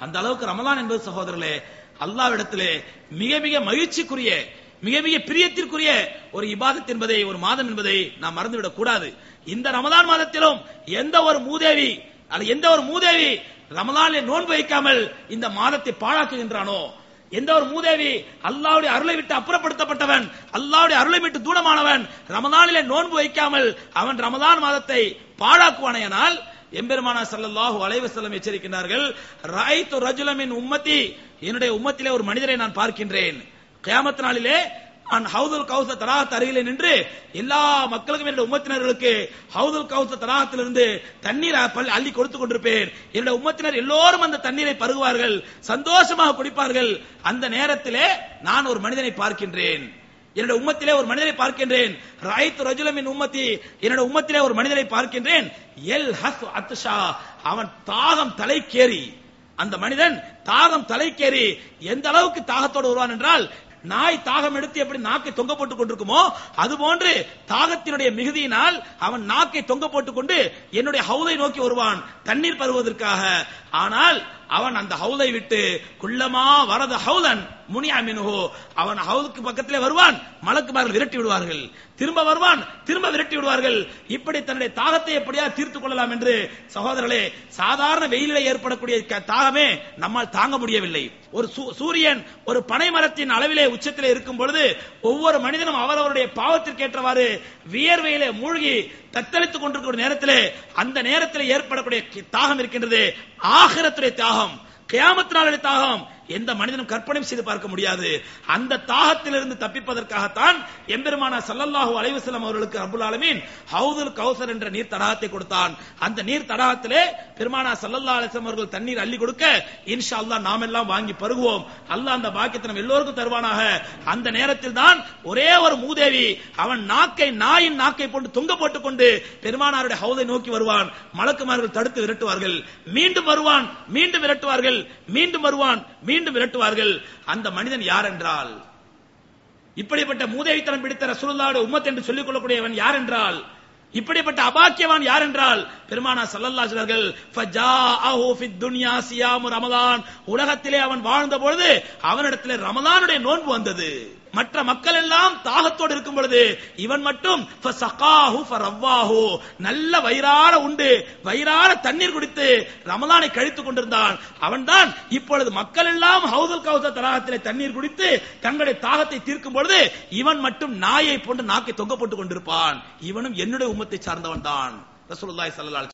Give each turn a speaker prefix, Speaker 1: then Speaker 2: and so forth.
Speaker 1: அந்த அளவுக்கு ரமலான் என்பது சகோதரர்களே அல்லாவிடத்திலே மிக மிக மகிழ்ச்சிக்குரிய மிக மிக பிரியத்திற்குரிய ஒரு இபாதத் என்பதை ஒரு மாதம் என்பதை நாம் மறந்துவிடக் கூடாது. இந்த ரமதான் மாதத்திலும் எந்த ஒரு மூதேவி அல்ல எந்த ஒரு மூதேவி ரமலானிலே நோன்பு வைக்காமல் இந்த மாதத்தை பாழாக்குகின்றானோ? எந்த ஒரு மூதேவி அல்லாவுடைய அருளை விட்டு அப்புறப்படுத்தப்பட்டவன் அல்லாவுடைய அருளை விட்டு தூரமானவன் ரமதானிலே நோன்பு வைக்காமல் அவன் ரமதான் மாதத்தை பாழாக்குவானையனால் எம்பெருமானா ஸல்லல்லாஹு அலைவு செல்லம் எச்சரிக்கின்றார்கள் ராய்து ரஜுலமின் உம்மத்தி என்னுடைய உம்மத்திலே ஒரு மனிதரை நான் பார்க்கின்றேன். கியாமத் நாளிலே நான் ஹவுதுல் கௌச தலாகத் அருகிலே நின்று எல்லா மக்களுக்கும் என்னுடைய உம்மத்தினர்களுக்கு ஹவுதுல் கௌச தராகத்திலிருந்து தண்ணீர் அள்ளி கொடுத்து கொண்டிருப்பேன். என்னுடைய உம்மத்தினர் எல்லோரும் அந்த தண்ணீரை பருகுவார்கள் சந்தோஷமாக குடிப்பார்கள். அந்த நேரத்திலே நான் ஒரு மனிதனை பார்க்கின்றேன். என்னோட உம்மத்திலே ஒரு மனிதனை பார்க்கின்றேன். ராய்த்து ரஜுலமின் உம்மத்தி என்னோட உம்மத்திலே ஒரு மனிதனை பார்க்கின்றேன். எல் ஹஸ் அத்ஷா அவன் தாகம் தலைக்கேறி. அந்த மனிதன் தாகம் தலைக்கேறி எந்த அளவுக்கு தாகத்தோடு வருவான் என்றால் நாய் தாகம் எடுத்து எப்படி நாக்கை தொங்க போட்டுக் கொண்டிருக்குமோ அது போன்று தாகத்தினுடைய மிகுதியினால் அவன் நாக்கை தொங்க போட்டுக் கொண்டு என்னுடைய ஹவுதை நோக்கி வருவான். தண்ணீர் பருவதற்காக ஆனால் அவன் அந்த ஹவுதை விட்டு குள்ளமா வரது ஹவுதன் முனியா மினுஹோ அவன் ஹவுதுக்கு பக்கத்திலே வருவான் மலக்குமார்கள் விரட்டி விடுவார்கள். திரும்ப வருவான் திரும்ப விரட்டி விடுவார்கள். இப்படி தன்னுடைய தாகத்தை எப்படியா தீர்த்து கொள்ளலாம் என்று சகோதரர்களே சாதாரண வெயிலில் ஏற்படக்கூடிய தாகமே நம்மால் தாங்க முடியவில்லை. ஒரு சூ- சூரியன் ஒரு பனை மரத்தின் அளவிலே உச்சத்திலே இருக்கும் பொழுது ஒவ்வொரு மனிதனும் அவரவருடைய பாவத்திற்கேற்றவாறு வியர்வையிலே மூழ்கி தத்தளித்துக் கொண்டிருக்கிற நேரத்திலே அந்த நேரத்தில் ஏற்படக்கூடிய தாகம் இருக்கின்றது. ஆகிரத்துடைய தாகம் கியாமத் நாளுடைய தாகம் எந்த மனிதனும் கற்பனை செய்து பார்க்க முடியாது. அந்த தாகத்திலிருந்து தப்பிப்பதற்காகத்தான் எம்பெருமானா சல்லல்லாஹு அலைவசலம் அவர்களுக்கு அபுல் ஆலமீன் ஹவுதுல் கௌசர் என்ற நீர் தடாகத்தை கொடுத்தான். அந்த நீர் தடாகத்திலே பெருமானா சல்லல்லா அலைஹி அவர்கள் தண்ணீர் அள்ளி கொடுக்க இன்ஷா அல்லா நாம் எல்லாம் வாங்கி பருகுவோம். அல்லாஹ் அந்த பாக்கியத்தை நம்ம எல்லோருக்கும் தருவானாக. அந்த நேரத்தில் தான் ஒரே ஒரு மூதேவி அவன் நாக்கை நாயின் நாக்கை போட்டு தொங்க போட்டுக் கொண்டு பெருமானாருடைய ஹவுதை நோக்கி வருவான். மலக்குமார்கள் தடுத்து விரட்டுவார்கள். மீண்டும் வருவான் மீண்டும் விரட்டுவார்கள். மீண்டும் வருவான் மீண்டும் விரட்டுவார்கள். அந்த மனிதன் யார் என்றால் இப்படிப்பட்ட மூதேவித்தனம் பிடித்த ரசூலுல்லாவுடைய உம்மத் என்று சொல்லிக் கொள்ளக்கூடியவன் யார் என்றால் இப்படிப்பட்ட அபாக்கியவான் யார் என்றால் பெருமானா ஸல்லல்லாஹு ஃபித் துன்யா சியாமு ரமலான். உலகத்திலே அவன் வாழ்ந்த பொழுது அவனிடத்திலே ரமலானுடைய நோன்பு வந்தது. மற்ற மக்கள் எல்லாம் தாகத்தோடு இருக்கும் பொழுது இவன் மட்டும் நல்ல வயிறார உண்டு. வயிறார தண்ணீர் குடித்து ரமலானை கழித்துக் கொண்டிருந்தான். அவன்தான் இப்பொழுது மக்கள் எல்லாம் ஹவுதல் கவுச தலாகத்திலே தண்ணீர் குடித்து தங்களுடைய தாகத்தை தீர்க்கும் பொழுது இவன் மட்டும் நாயை போன்று நாக்கை தொங்க போட்டுக் கொண்டிருப்பான். இவனும் என்னுடைய உமத்தை சார்ந்தவன் தான் ரசூலுல்லாஹி ஸல்லல்லாஹு